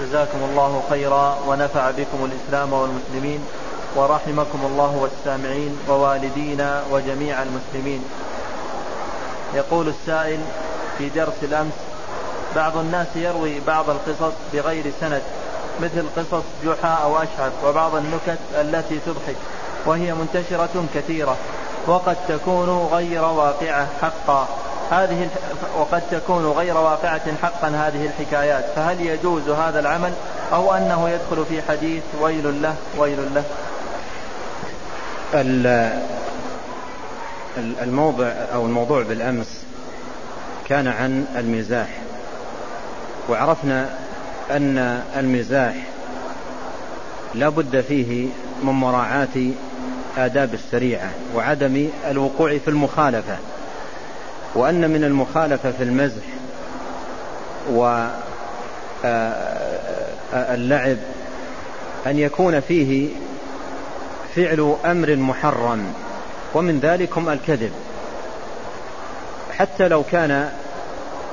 جزاكم الله خيرا ونفع بكم الإسلام والمسلمين ورحمكم الله والسامعين ووالدينا وجميع المسلمين. يقول السائل في درس الأمس بعض الناس يروي بعض القصص بغير سند مثل قصص جحا أو أشعث وبعض النكت التي تضحك وهي منتشرة كثيرة وقد تكون غير واقعة حقا. هذه وقد تكون غير واقعة حقا هذه الحكايات. فهل يجوز هذا العمل أو أنه يدخل في حديث ويل له ويل له؟ الموضع أو الموضوع بالأمس كان عن المزاح. وعرفنا أن المزاح لا بد فيه من مراعاة آداب الشريعة وعدم الوقوع في المخالفة. وأن من المخالفة في المزح واللعب أن يكون فيه فعل أمر محرم ومن ذلكم الكذب. حتى لو كان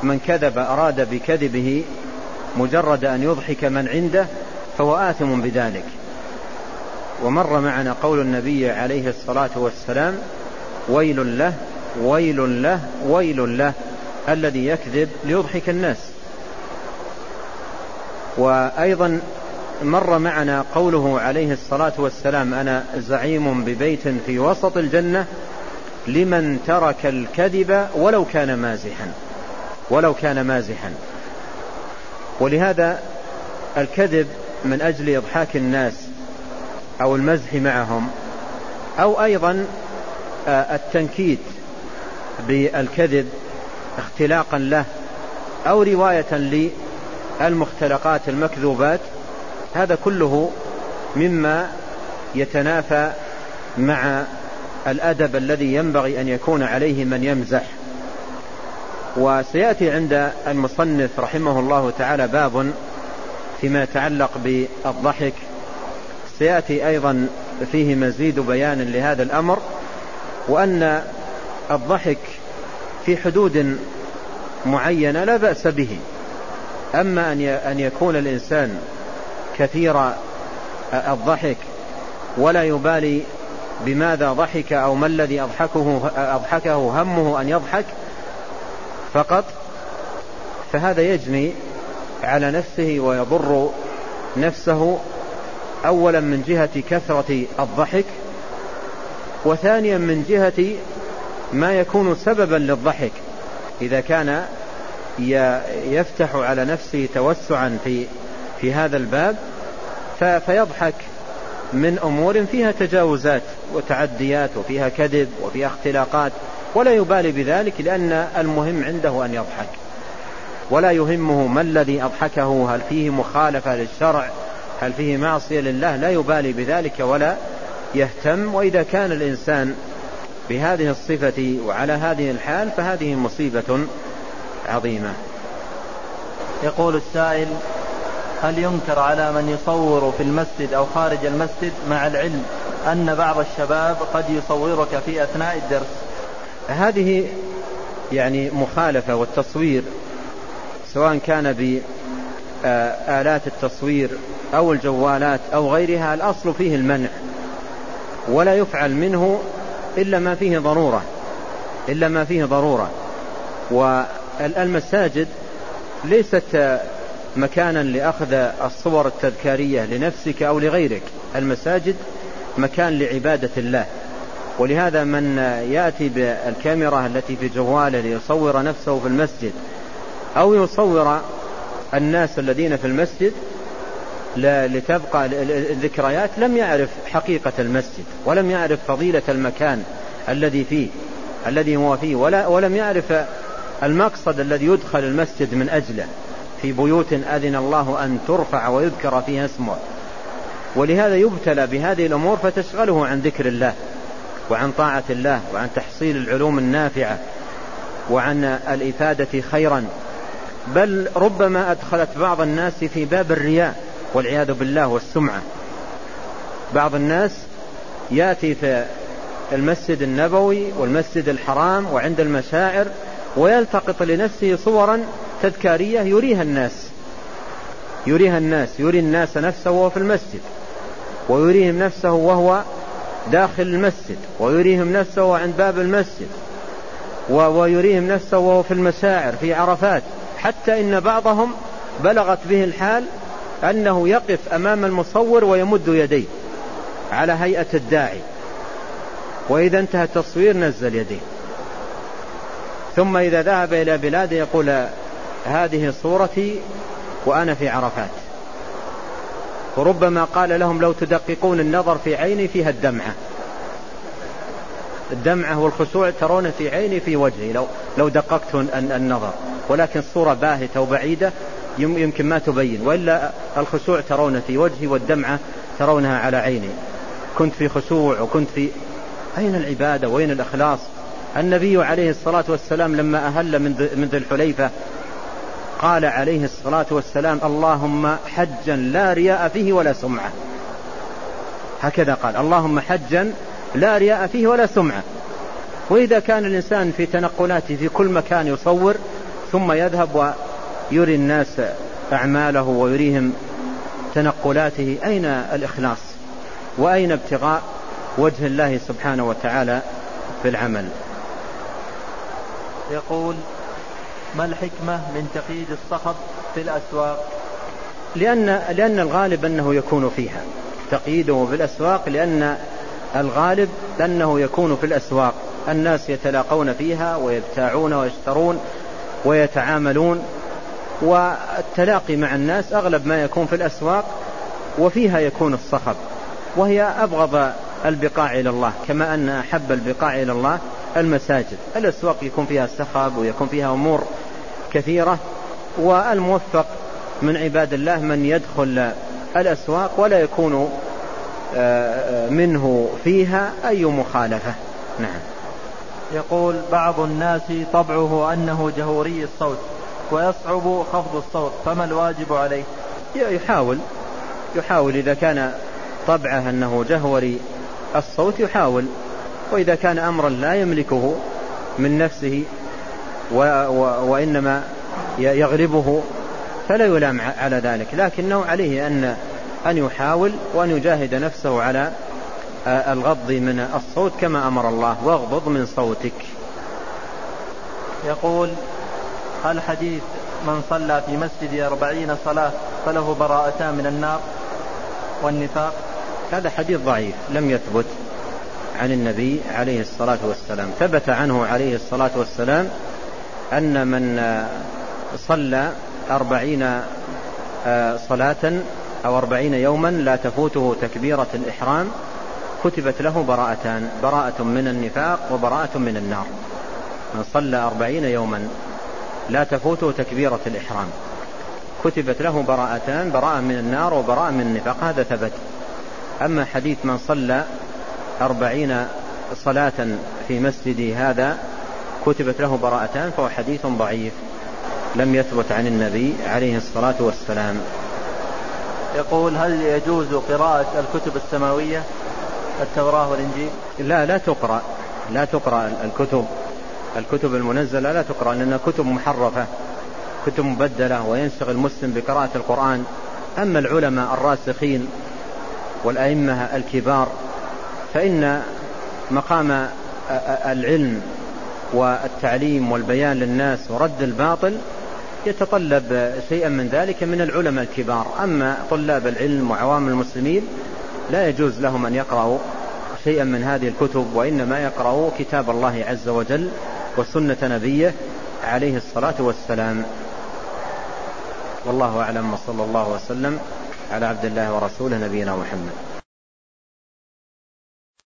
من كذب أراد بكذبه مجرد أن يضحك من عنده فهو آثم بذلك. ومر معنا قول النبي عليه الصلاة والسلام ويل له ويل له ويل له الذي يكذب ليضحك الناس. وأيضا مر معنا قوله عليه الصلاة والسلام أنا زعيم ببيت في وسط الجنة لمن ترك الكذب ولو كان مازحا ولو كان مازحا. ولهذا الكذب من أجل إضحاك الناس أو المزح معهم أو أيضا آه، التنكيت بالكذب اختلاقا له أو رواية للمختلقات المكذوبات هذا كله مما يتنافى مع الأدب الذي ينبغي أن يكون عليه من يمزح. وسيأتي عند المصنف رحمه الله تعالى باب فيما يتعلق بالضحك. سيأتي أيضا فيه مزيد بيان لهذا الأمر وأن الضحك في حدود معينة لا بأس به. أما أن يكون الإنسان كثير الضحك ولا يبالي بماذا ضحك أو ما الذي أضحكه, أضحكه همه أن يضحك فقط فهذا يجني على نفسه ويضر نفسه أولا من جهة كثرة الضحك وثانيا من جهة ما يكون سببا للضحك. إذا كان يفتح على نفسه توسعا في في هذا الباب فيضحك من أمور فيها تجاوزات وتعديات وفيها كذب وفيها اختلاقات ولا يبالي بذلك لأن المهم عنده أن يضحك. ولا يهمه ما الذي أضحكه هل فيه مخالفة للشرع هل فيه معصية لله لا يبالي بذلك ولا يهتم. وإذا كان الإنسان بهذه الصفة وعلى هذه الحال فهذه مصيبة عظيمة. يقول السائل هل ينكر على من يصور في المسجد أو خارج المسجد مع العلم أن بعض الشباب قد يصورك في أثناء الدرس؟ هذه يعني مخالفة والتصوير سواء كان بآلات التصوير أو الجوالات أو غيرها الأصل فيه المنع ولا يفعل منه إلا ما فيه ضرورة إلا ما فيه ضرورة. والمساجد ليست مكانا لأخذ الصور التذكارية لنفسك أو لغيرك. المساجد مكان لعبادة الله. ولهذا من يأتي بالكاميرا التي في جواله ليصور نفسه في المسجد أو يصور الناس الذين في المسجد لتبقى الذكريات لم يعرف حقيقة المسجد ولم يعرف فضيلة المكان الذي فيه الذي هو فيه ولا ولم يعرف المقصد الذي يدخل المسجد من أجله. في بيوت أذن الله أن ترفع ويذكر فيها اسمه. ولهذا يبتلى بهذه الأمور فتشغله عن ذكر الله وعن طاعة الله وعن تحصيل العلوم النافعة وعن الإفادة خيرا. بل ربما أدخلت بعض الناس في باب الرياء. والعياذ بالله والسمعة. بعض الناس يأتي في المسجد النبوي والمسجد الحرام وعند المشاعر ويلتقط لنفسه صورا تذكارية يريها الناس. يريها الناس يري الناس نفسه وهو في المسجد. ويريهم نفسه وهو داخل المسجد. ويريهم نفسه عند باب المسجد. ويريهم نفسه وهو في المساعر في عرفات. حتى إن بعضهم بلغت به الحال أنه يقف أمام المصور ويمد يديه على هيئة الداعي. وإذا انتهى التصوير نزل يديه. ثم إذا ذهب إلى بلاده يقول هذه صورتي وأنا في عرفات. وربما قال لهم لو تدققون النظر في عيني فيها الدمعة. الدمعة والخشوع ترون في عيني في وجهي. لو, لو دققت النظر. ولكن الصورة باهتة وبعيدة يمكن ما تبين. وإلا الخشوع ترون في وجهي والدمعة ترونها على عيني. كنت في خشوع وكنت في أين العبادة وين الإخلاص؟ النبي عليه الصلاة والسلام لما أهل من ذي الحليفة قال عليه الصلاة والسلام اللهم حجا لا رياء فيه ولا سمعة. هكذا قال اللهم حجا لا رياء فيه ولا سمعة. وإذا كان الإنسان في تنقلاته في كل مكان يصور ثم يذهب ويري الناس أعماله ويريهم تنقلاته أين الإخلاص؟ وأين ابتغاء وجه الله سبحانه وتعالى في العمل؟ يقول ما الحكمة من تقييد الصخب في الأسواق؟ لأن, لأن الغالب أنه يكون فيها تقييده في الأسواق لأن الغالب أنه يكون في الأسواق. الناس يتلاقون فيها ويبتاعون ويشترون ويتعاملون والتلاقي مع الناس أغلب ما يكون في الأسواق وفيها يكون الصخب وهي أبغض البقاع إلى الله كما أن أحب البقاع إلى الله المساجد. الأسواق يكون فيها سخب ويكون فيها أمور كثيرة والموفق من عباد الله من يدخل الأسواق ولا يكون آه، آه، منه فيها أي مخالفة. نعم. يقول بعض الناس طبعه أنه جهوري الصوت. ويصعب خفض الصوت فما الواجب عليه؟ يحاول يحاول إذا كان طبعه أنه جهوري الصوت يحاول وإذا كان أمرا لا يملكه من نفسه و و وإنما يغلبه فلا يلام على ذلك. لكنه عليه أن أن يحاول وأن يجاهد نفسه على الغض من الصوت كما أمر الله واغضض من صوتك. يقول هل حديث من صلى في مسجد أربعين صلاة فله براءتان من النار والنفاق؟ هذا حديث ضعيف لم يثبت عن النبي عليه الصلاة والسلام. ثبت عنه عليه الصلاة والسلام أن من صلى أربعين آه، صلاة أو أربعين يوما لا تفوته تكبيرة الإحرام كتبت له براءتان براءة من النفاق وبراءة من النار. من صلى أربعين يوما لا تفوته تكبيرة الإحرام. كتبت له براءتان براءة من النار وبراءة من النفاق هذا ثبت. أما حديث من صلى أربعين صلاة في مسجدي هذا كتبت له براءتان فهو حديث ضعيف. لم يثبت عن النبي عليه الصلاة والسلام. يقول هل يجوز قراءة الكتب السماوية التوراة والإنجيل؟ لا لا تقرأ. لا تقرأ الكتب. الكتب المنزلة لا تقرأ لأنها كتب محرفة كتب مبدلة وينشغل المسلم بقراءة القرآن. أما العلماء الراسخين والأئمة الكبار فإن مقام العلم والتعليم والبيان للناس ورد الباطل يتطلب شيئا من ذلك من العلماء الكبار. أما طلاب العلم وعوام المسلمين لا يجوز لهم أن يقرأوا شيئا من هذه الكتب وإنما يقرأوا كتاب الله عز وجل وسنة نبيه عليه الصلاة والسلام. والله أعلم وصلى الله وسلم على عبد الله ورسوله نبينا محمد.